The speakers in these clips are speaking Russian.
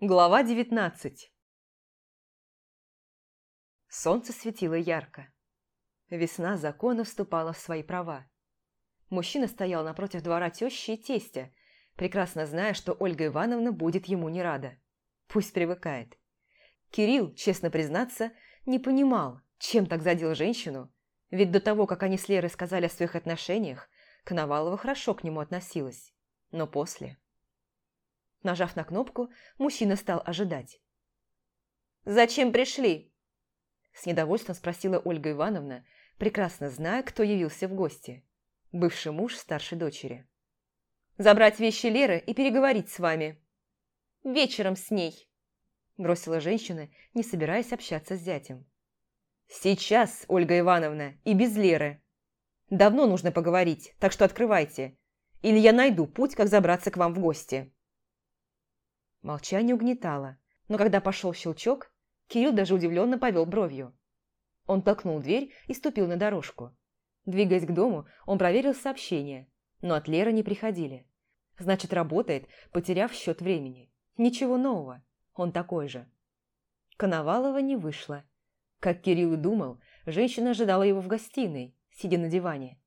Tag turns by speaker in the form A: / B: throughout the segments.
A: Глава 19 Солнце светило ярко. Весна закона вступала в свои права. Мужчина стоял напротив двора тещи и тестя, прекрасно зная, что Ольга Ивановна будет ему не рада. Пусть привыкает. Кирилл, честно признаться, не понимал, чем так задел женщину, ведь до того, как они с Лерой сказали о своих отношениях, Коновалова хорошо к нему относилась. Но после... Нажав на кнопку, мужчина стал ожидать. «Зачем пришли?» С недовольством спросила Ольга Ивановна, прекрасно зная, кто явился в гости. Бывший муж старшей дочери. «Забрать вещи Леры и переговорить с вами. Вечером с ней», бросила женщина, не собираясь общаться с зятем. «Сейчас, Ольга Ивановна, и без Леры. Давно нужно поговорить, так что открывайте. Или я найду путь, как забраться к вам в гости». Молчание угнетало, но когда пошел щелчок, Кирилл даже удивленно повел бровью. Он толкнул дверь и ступил на дорожку. Двигаясь к дому, он проверил сообщения, но от Леры не приходили. Значит, работает, потеряв счет времени. Ничего нового, он такой же. Коновалова не вышло. Как Кирилл и думал, женщина ожидала его в гостиной, сидя на диване.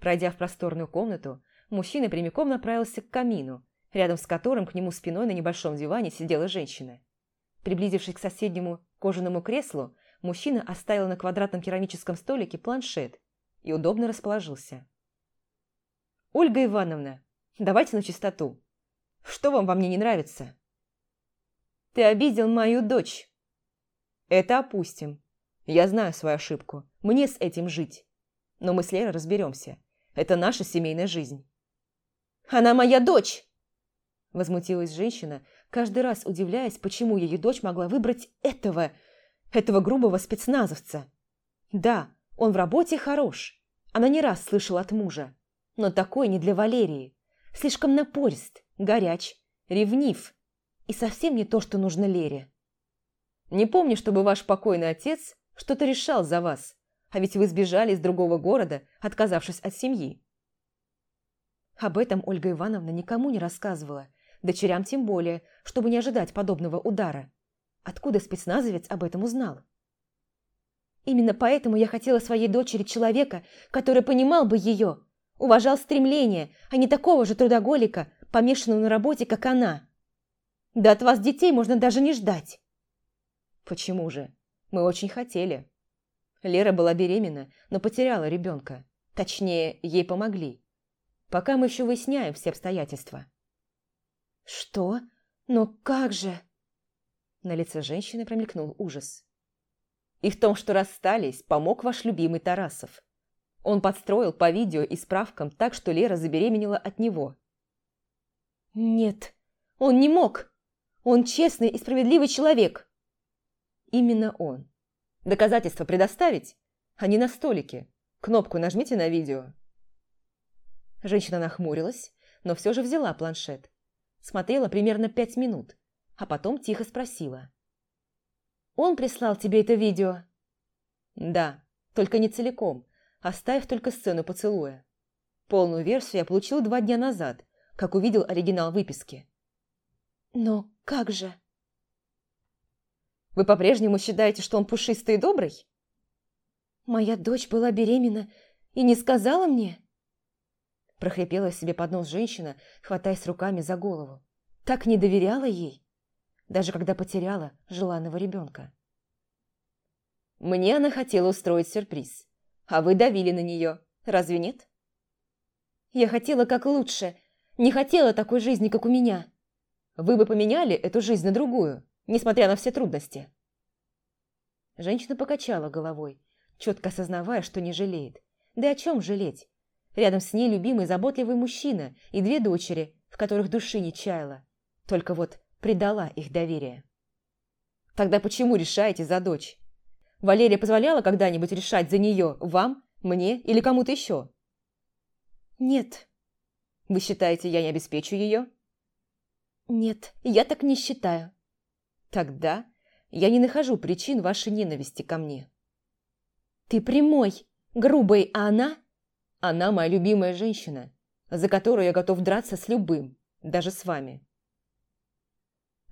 A: Пройдя в просторную комнату, мужчина прямиком направился к камину, рядом с которым к нему спиной на небольшом диване сидела женщина. Приблизившись к соседнему кожаному креслу, мужчина оставил на квадратном керамическом столике планшет и удобно расположился. «Ольга Ивановна, давайте на чистоту. Что вам во мне не нравится?» «Ты обидел мою дочь». «Это опустим. Я знаю свою ошибку. Мне с этим жить. Но мы с Лерой разберемся. Это наша семейная жизнь». «Она моя дочь!» Возмутилась женщина, каждый раз удивляясь, почему ее дочь могла выбрать этого, этого грубого спецназовца. Да, он в работе хорош. Она не раз слышала от мужа. Но такой не для Валерии. Слишком напорист, горяч, ревнив. И совсем не то, что нужно Лере. Не помню, чтобы ваш покойный отец что-то решал за вас. А ведь вы сбежали из другого города, отказавшись от семьи. Об этом Ольга Ивановна никому не рассказывала, Дочерям тем более, чтобы не ожидать подобного удара. Откуда спецназовец об этом узнал? Именно поэтому я хотела своей дочери человека, который понимал бы ее, уважал стремления, а не такого же трудоголика, помешанного на работе, как она. Да от вас детей можно даже не ждать. Почему же? Мы очень хотели. Лера была беременна, но потеряла ребенка. Точнее, ей помогли. Пока мы еще выясняем все обстоятельства. «Что? Но как же?» На лице женщины промелькнул ужас. «И в том, что расстались, помог ваш любимый Тарасов. Он подстроил по видео и справкам так, что Лера забеременела от него». «Нет, он не мог. Он честный и справедливый человек». «Именно он. Доказательства предоставить? Они на столике. Кнопку нажмите на видео». Женщина нахмурилась, но все же взяла планшет. Смотрела примерно пять минут, а потом тихо спросила. «Он прислал тебе это видео?» «Да, только не целиком. Оставив только сцену поцелуя. Полную версию я получил два дня назад, как увидел оригинал выписки». «Но как же?» «Вы по-прежнему считаете, что он пушистый и добрый?» «Моя дочь была беременна и не сказала мне?» Прохрипела себе под нос женщина, хватаясь руками за голову. Так не доверяла ей, даже когда потеряла желанного ребенка. Мне она хотела устроить сюрприз, а вы давили на нее, разве нет? Я хотела как лучше, не хотела такой жизни, как у меня. Вы бы поменяли эту жизнь на другую, несмотря на все трудности. Женщина покачала головой, четко осознавая, что не жалеет. Да о чем жалеть? Рядом с ней любимый заботливый мужчина и две дочери, в которых души не чаяла. Только вот предала их доверие. Тогда почему решаете за дочь? Валерия позволяла когда-нибудь решать за нее вам, мне или кому-то еще? Нет. Вы считаете, я не обеспечу ее? Нет, я так не считаю. Тогда я не нахожу причин вашей ненависти ко мне. Ты прямой, грубый, а она она моя любимая женщина, за которую я готов драться с любым, даже с вами.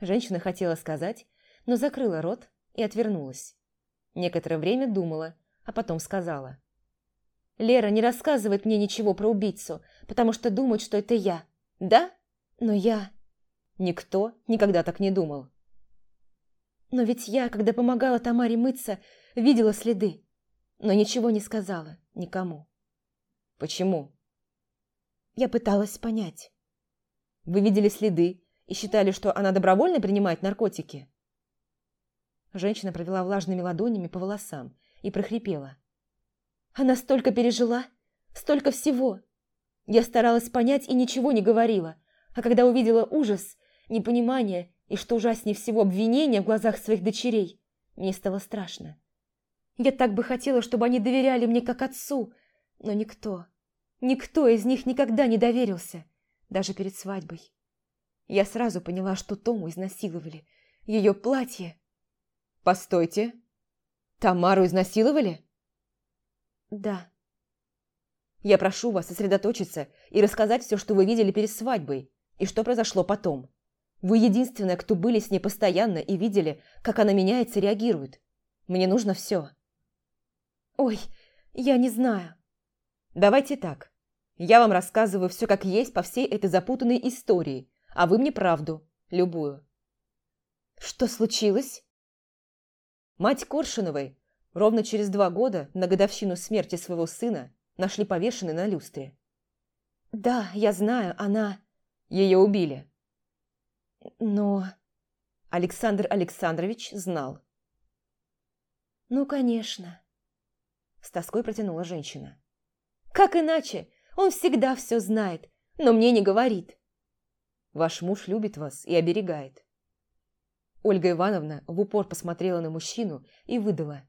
A: Женщина хотела сказать, но закрыла рот и отвернулась. Некоторое время думала, а потом сказала. «Лера не рассказывает мне ничего про убийцу, потому что думает, что это я. Да? Но я...» Никто никогда так не думал. «Но ведь я, когда помогала Тамаре мыться, видела следы, но ничего не сказала никому». «Почему?» Я пыталась понять. «Вы видели следы и считали, что она добровольно принимает наркотики?» Женщина провела влажными ладонями по волосам и прохрипела. «Она столько пережила, столько всего. Я старалась понять и ничего не говорила, а когда увидела ужас, непонимание и, что ужаснее всего, обвинения в глазах своих дочерей, мне стало страшно. Я так бы хотела, чтобы они доверяли мне как отцу, но никто, никто из них никогда не доверился, даже перед свадьбой. Я сразу поняла, что Тому изнасиловали. Ее платье «Постойте. Тамару изнасиловали?» «Да». «Я прошу вас сосредоточиться и рассказать все, что вы видели перед свадьбой, и что произошло потом. Вы единственная, кто были с ней постоянно и видели, как она меняется и реагирует. Мне нужно все». «Ой, я не знаю». «Давайте так. Я вам рассказываю все как есть по всей этой запутанной истории, а вы мне правду, любую». «Что случилось?» Мать Коршуновой ровно через два года, на годовщину смерти своего сына, нашли повешенной на люстре. «Да, я знаю, она...» Ее убили. Но... Александр Александрович знал. «Ну, конечно», – с тоской протянула женщина. «Как иначе? Он всегда все знает, но мне не говорит». «Ваш муж любит вас и оберегает. Ольга Ивановна в упор посмотрела на мужчину и выдала.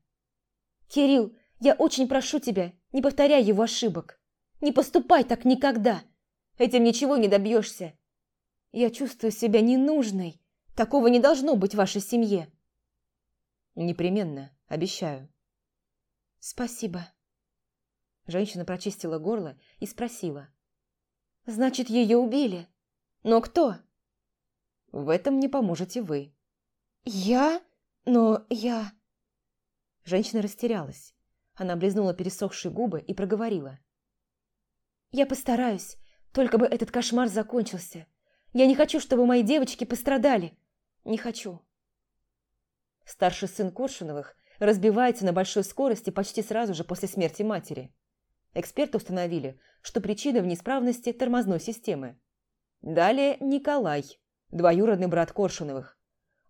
A: «Кирилл, я очень прошу тебя, не повторяй его ошибок. Не поступай так никогда. Этим ничего не добьешься. Я чувствую себя ненужной. Такого не должно быть в вашей семье». «Непременно, обещаю». «Спасибо». Женщина прочистила горло и спросила. «Значит, ее убили? Но кто?» «В этом не поможете вы». «Я? Но я...» Женщина растерялась. Она облизнула пересохшие губы и проговорила. «Я постараюсь, только бы этот кошмар закончился. Я не хочу, чтобы мои девочки пострадали. Не хочу». Старший сын Коршуновых разбивается на большой скорости почти сразу же после смерти матери. Эксперты установили, что причина в неисправности тормозной системы. Далее Николай, двоюродный брат Коршуновых,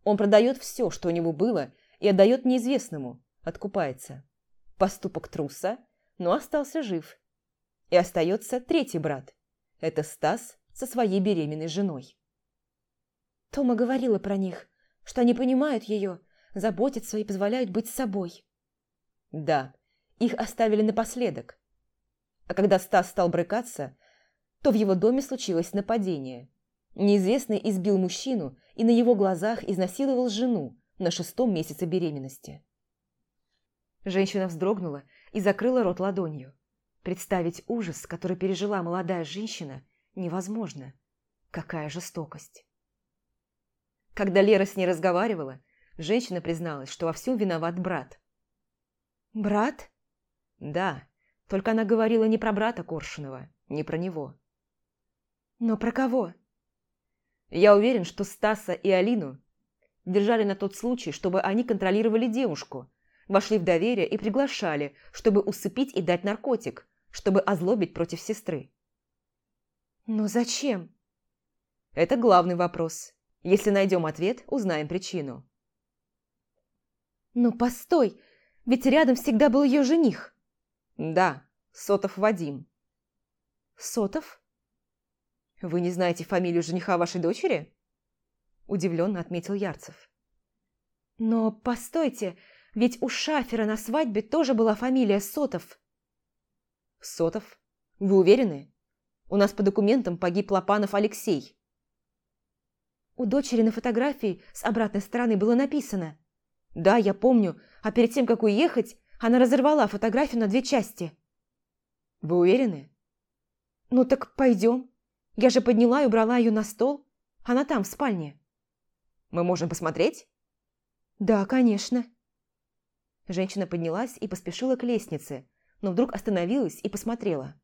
A: он продает все, что у него было, и отдает неизвестному, откупается. Поступок труса, но остался жив. И остается третий брат. Это Стас со своей беременной женой. Тома говорила про них, что они понимают ее, заботятся и позволяют быть собой. Да, их оставили напоследок. А когда Стас стал брыкаться, то в его доме случилось нападение. Неизвестный избил мужчину и на его глазах изнасиловал жену на шестом месяце беременности. Женщина вздрогнула и закрыла рот ладонью. Представить ужас, который пережила молодая женщина, невозможно. Какая жестокость. Когда Лера с ней разговаривала, женщина призналась, что во всем виноват брат. «Брат?» «Да, только она говорила не про брата Коршунова, не про него». «Но про кого?» Я уверен, что Стаса и Алину держали на тот случай, чтобы они контролировали девушку, вошли в доверие и приглашали, чтобы усыпить и дать наркотик, чтобы озлобить против сестры. Но зачем? Это главный вопрос. Если найдем ответ, узнаем причину. Ну постой, ведь рядом всегда был ее жених. Да, Сотов Вадим. Сотов? «Вы не знаете фамилию жениха вашей дочери?» Удивленно отметил Ярцев. «Но постойте, ведь у Шафера на свадьбе тоже была фамилия Сотов». «Сотов? Вы уверены? У нас по документам погиб Лопанов Алексей». У дочери на фотографии с обратной стороны было написано. «Да, я помню, а перед тем, как уехать, она разорвала фотографию на две части». «Вы уверены?» «Ну так пойдем. Я же подняла и убрала ее на стол. Она там, в спальне». Мы можем посмотреть?»
B: «Да, конечно».
A: Женщина поднялась и поспешила к лестнице, но вдруг остановилась и посмотрела.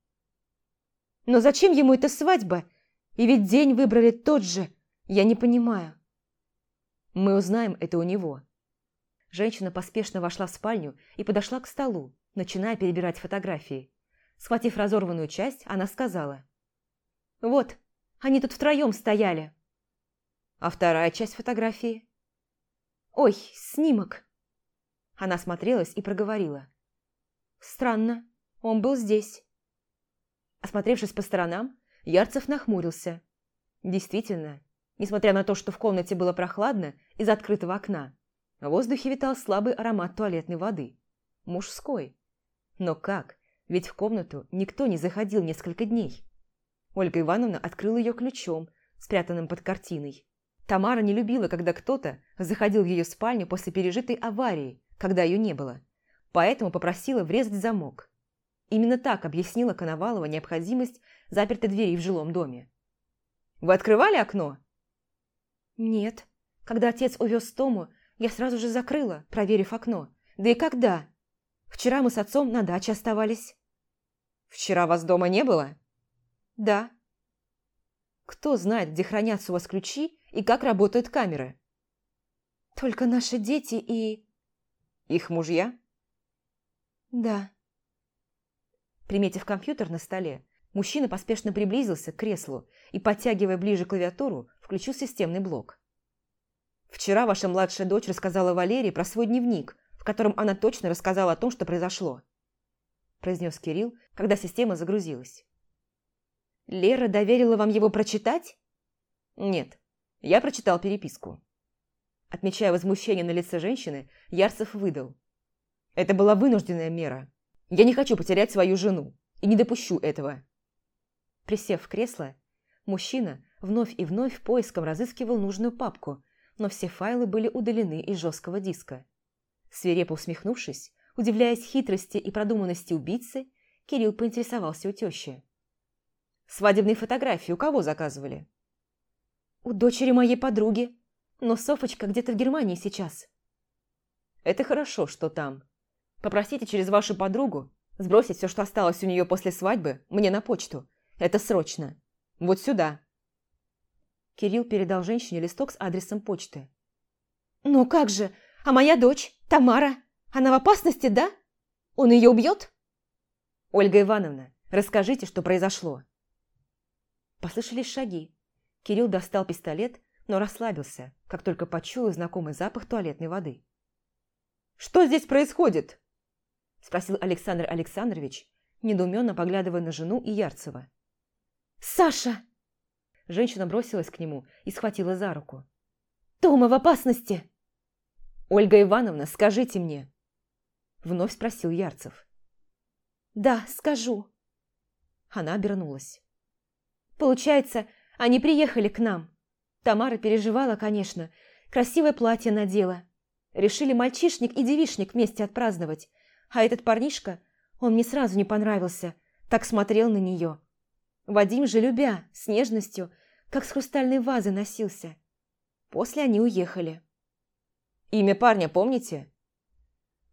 B: «Но зачем ему эта свадьба? И ведь день выбрали тот же. Я не понимаю».
A: «Мы узнаем это у него». Женщина поспешно вошла в спальню и подошла к столу, начиная перебирать фотографии. Схватив разорванную часть, она сказала.
B: «Вот, они тут втроем стояли».
A: «А вторая часть фотографии?»
B: «Ой, снимок».
A: Она смотрелась и проговорила.
B: «Странно, он был здесь».
A: Осмотревшись по сторонам, Ярцев нахмурился. Действительно, несмотря на то, что в комнате было прохладно из открытого окна, в воздухе витал слабый аромат туалетной воды. Мужской. Но как? Ведь в комнату никто не заходил несколько дней. Ольга Ивановна открыла ее ключом, спрятанным под картиной. Тамара не любила, когда кто-то заходил в ее спальню после пережитой аварии, когда ее не было. Поэтому попросила врезать замок. Именно так объяснила Коновалова необходимость запертой двери в жилом доме. «Вы открывали окно?»
B: «Нет. Когда отец увез Тому, я сразу же закрыла, проверив окно. Да и когда? Вчера мы с отцом на даче оставались».
A: «Вчера вас дома не было?»
B: «Да».
A: «Кто знает, где хранятся у вас ключи и как работают камеры?»
B: «Только наши дети и...»
A: «Их мужья?»
B: «Да».
A: Приметив компьютер на столе, мужчина поспешно приблизился к креслу и, подтягивая ближе клавиатуру, включил системный блок. «Вчера ваша младшая дочь рассказала Валерии про свой дневник, в котором она точно рассказала о том, что произошло», произнес Кирилл, когда система загрузилась.
B: «Лера доверила вам его прочитать?»
A: «Нет, я прочитал переписку». Отмечая возмущение на лице женщины, Ярцев выдал. «Это была вынужденная мера. Я не хочу потерять свою жену и не допущу этого». Присев в кресло, мужчина вновь и вновь поиском разыскивал нужную папку, но все файлы были удалены из жесткого диска. Свирепо усмехнувшись, удивляясь хитрости и продуманности убийцы, Кирилл поинтересовался у тещи. «Свадебные фотографии у кого заказывали?»
B: «У дочери моей подруги, но Софочка где-то в Германии сейчас».
A: «Это хорошо, что там. Попросите через вашу подругу сбросить все, что осталось у нее после свадьбы, мне на почту. Это срочно. Вот сюда». Кирилл передал женщине листок с адресом почты.
B: «Ну как же? А моя дочь, Тамара, она в опасности, да? Он ее убьет?»
A: «Ольга Ивановна, расскажите, что произошло». Послышались шаги. Кирилл достал пистолет, но расслабился, как только почуял знакомый запах туалетной воды. «Что здесь происходит?» спросил Александр Александрович, недоуменно поглядывая на жену и Ярцева.
B: «Саша!»
A: Женщина бросилась к нему и схватила за руку.
B: «Тома в опасности!»
A: «Ольга Ивановна, скажите мне!» Вновь спросил Ярцев.
B: «Да, скажу».
A: Она обернулась.
B: «Получается, они приехали к нам. Тамара переживала, конечно. Красивое платье надела. Решили мальчишник и девишник вместе отпраздновать. А этот парнишка, он мне сразу не понравился, так смотрел на нее. Вадим же, любя, с нежностью, как с хрустальной вазы носился. После они уехали.
A: «Имя парня помните?»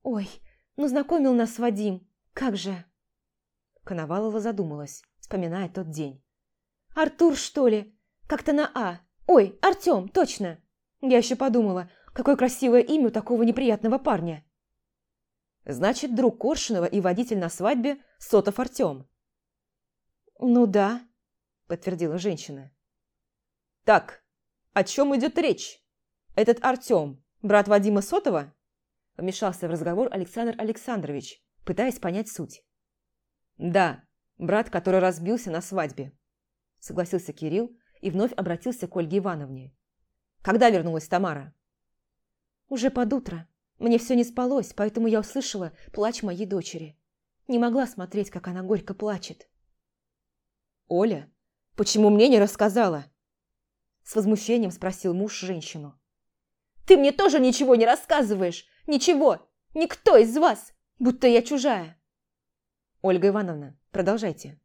B: «Ой, ну знакомил нас Вадим, как же?»
A: Коновалова задумалась, вспоминая тот день.
B: «Артур, что ли? Как-то на А. Ой, Артем, точно!» Я еще подумала, какое красивое имя у такого неприятного парня.
A: Значит, друг Коршунова и водитель на свадьбе Сотов Артем.
B: «Ну да», –
A: подтвердила женщина. «Так, о чем идет речь? Этот Артем – брат Вадима Сотова?» Вмешался в разговор Александр Александрович, пытаясь понять суть. «Да, брат, который разбился на свадьбе», – согласился Кирилл и вновь обратился к Ольге Ивановне. «Когда вернулась Тамара?»
B: «Уже под утро. Мне все не спалось, поэтому я услышала плач моей дочери. Не могла смотреть, как она горько плачет.
A: «Оля, почему мне не рассказала?» С возмущением спросил муж женщину.
B: «Ты мне тоже ничего не рассказываешь! Ничего! Никто из вас! Будто я чужая!»
A: «Ольга Ивановна, продолжайте».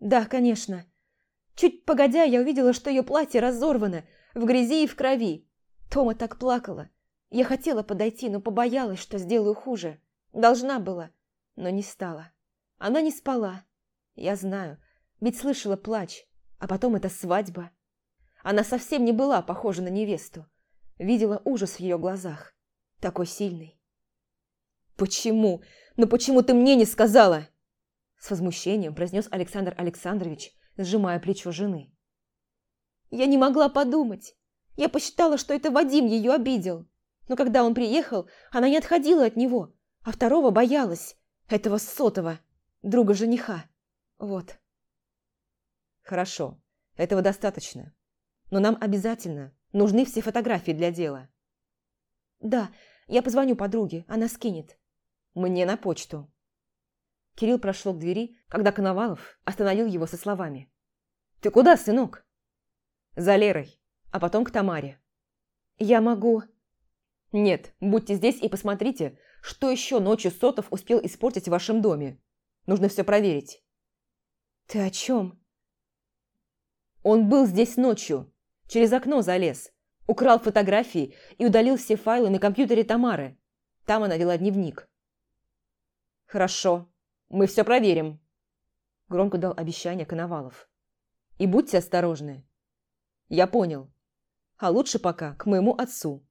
B: «Да, конечно. Чуть погодя, я увидела, что ее платье разорвано, в грязи и в крови. Тома так плакала. Я хотела подойти, но побоялась, что сделаю хуже. Должна была, но не стала. Она не спала. Я знаю, ведь слышала плач, а потом эта свадьба. Она совсем не была похожа на невесту. Видела ужас в ее глазах. Такой сильный. «Почему? Ну почему ты мне не сказала?» С возмущением произнес Александр Александрович, сжимая плечо жены. «Я не могла подумать. Я посчитала, что это Вадим ее обидел. Но когда он приехал, она не отходила от него, а второго боялась, этого сотого, друга жениха. Вот».
A: «Хорошо, этого достаточно. Но нам обязательно нужны все фотографии для дела».
B: «Да, я позвоню подруге, она скинет».
A: «Мне на почту». Кирилл прошел к двери, когда Коновалов остановил его со словами. «Ты куда, сынок?» «За Лерой, а потом к Тамаре».
B: «Я могу...»
A: «Нет, будьте здесь и посмотрите, что еще ночью Сотов успел испортить в вашем доме. Нужно все проверить».
B: «Ты о чем?»
A: «Он был здесь ночью, через окно залез, украл фотографии и удалил все файлы на компьютере Тамары. Там она вела дневник». «Хорошо, мы все проверим», – громко дал обещание Коновалов. «И будьте осторожны». «Я понял. А лучше пока к моему отцу».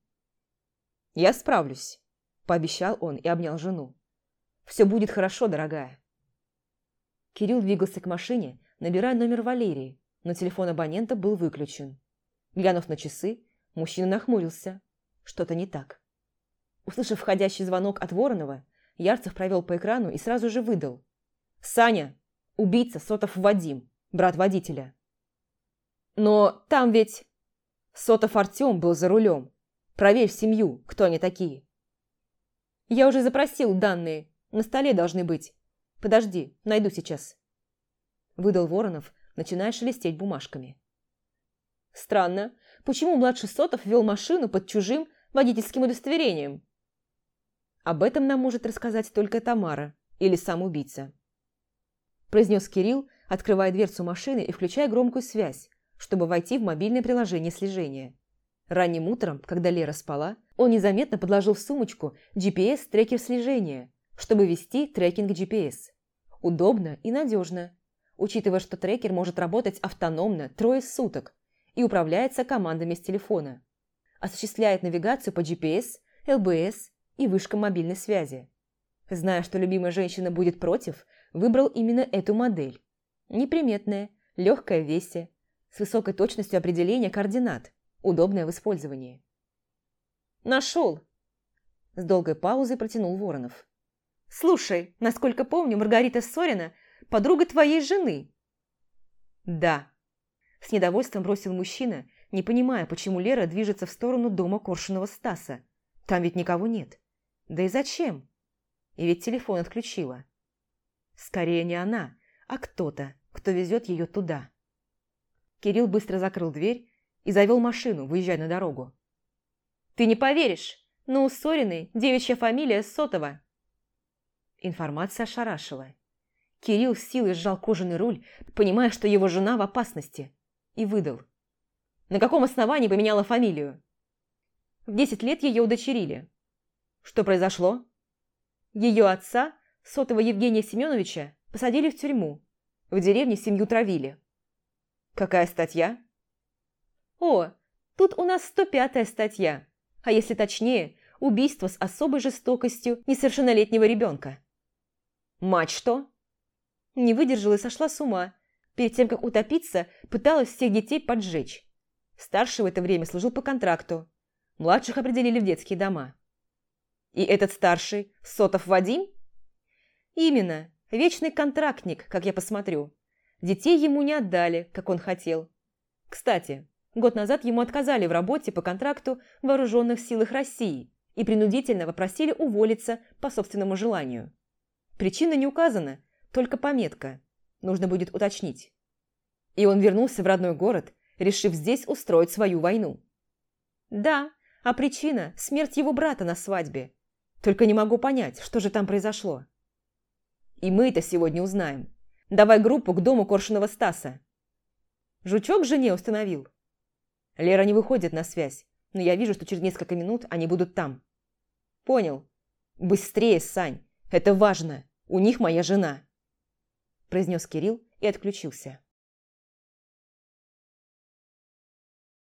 A: «Я справлюсь», – пообещал он и обнял жену. «Все будет хорошо, дорогая». Кирилл двигался к машине, набирая номер Валерии, но телефон абонента был выключен. Глянув на часы, мужчина нахмурился. Что-то не так. Услышав входящий звонок от Воронова, Ярцев провел по экрану и сразу же выдал. «Саня! Убийца Сотов Вадим, брат водителя». «Но там ведь...» Сотов Артем был за рулем. Проверь семью, кто они такие. Я уже запросил данные. На столе должны быть. Подожди, найду сейчас. Выдал Воронов, начиная шелестеть бумажками. Странно, почему младший Сотов вел машину под чужим водительским удостоверением? Об этом нам может рассказать только Тамара или сам убийца. Произнес Кирилл, открывая дверцу машины и включая громкую связь, чтобы войти в мобильное приложение слежения. Ранним утром, когда Лера спала, он незаметно подложил в сумочку GPS-трекер слежения, чтобы вести трекинг GPS. Удобно и надежно, учитывая, что трекер может работать автономно трое суток и управляется командами с телефона. Осуществляет навигацию по GPS, LBS и вышкам мобильной связи. Зная, что любимая женщина будет против, выбрал именно эту модель. Неприметная, легкая в весе, с высокой точностью определения координат, удобная в использовании. «Нашел!» С долгой паузой протянул Воронов. «Слушай, насколько помню, Маргарита Сорина – подруга твоей жены». «Да». С недовольством бросил мужчина, не понимая, почему Лера движется в сторону дома Коршунова Стаса. Там ведь никого нет. Да и зачем? И ведь телефон отключила. Скорее не она, а кто-то, кто везет ее туда. Кирилл быстро закрыл дверь и завел машину, выезжая на дорогу. «Ты не поверишь, но у Сориной девичья фамилия Сотова». Информация ошарашила. Кирилл силой сжал кожаный руль, понимая, что его жена в опасности, и выдал. «На каком основании поменяла фамилию?» В десять лет ее удочерили. Что произошло? Ее отца, сотого Евгения Семеновича, посадили в тюрьму. В деревне семью травили. Какая статья? О, тут у нас 105-я статья. А если точнее, убийство с особой жестокостью несовершеннолетнего ребенка. Мать что? Не выдержала и сошла с ума. Перед тем, как утопиться, пыталась всех детей поджечь. Старший в это время служил по контракту. Младших определили в детские дома. И этот старший – Сотов Вадим? Именно, вечный контрактник, как я посмотрю. Детей ему не отдали, как он хотел. Кстати, год назад ему отказали в работе по контракту в Вооруженных силах России и принудительно попросили уволиться по собственному желанию. Причина не указана, только пометка. Нужно будет уточнить. И он вернулся в родной город, решив здесь устроить свою войну. Да, а причина – смерть его брата на свадьбе. Только не могу понять, что же там произошло. И мы это сегодня узнаем. Давай группу к дому Коршунова Стаса. Жучок жене установил. Лера не выходит на связь, но я вижу, что через несколько минут они будут там. Понял. Быстрее, Сань. Это важно. У них моя жена. Произнес Кирилл и отключился.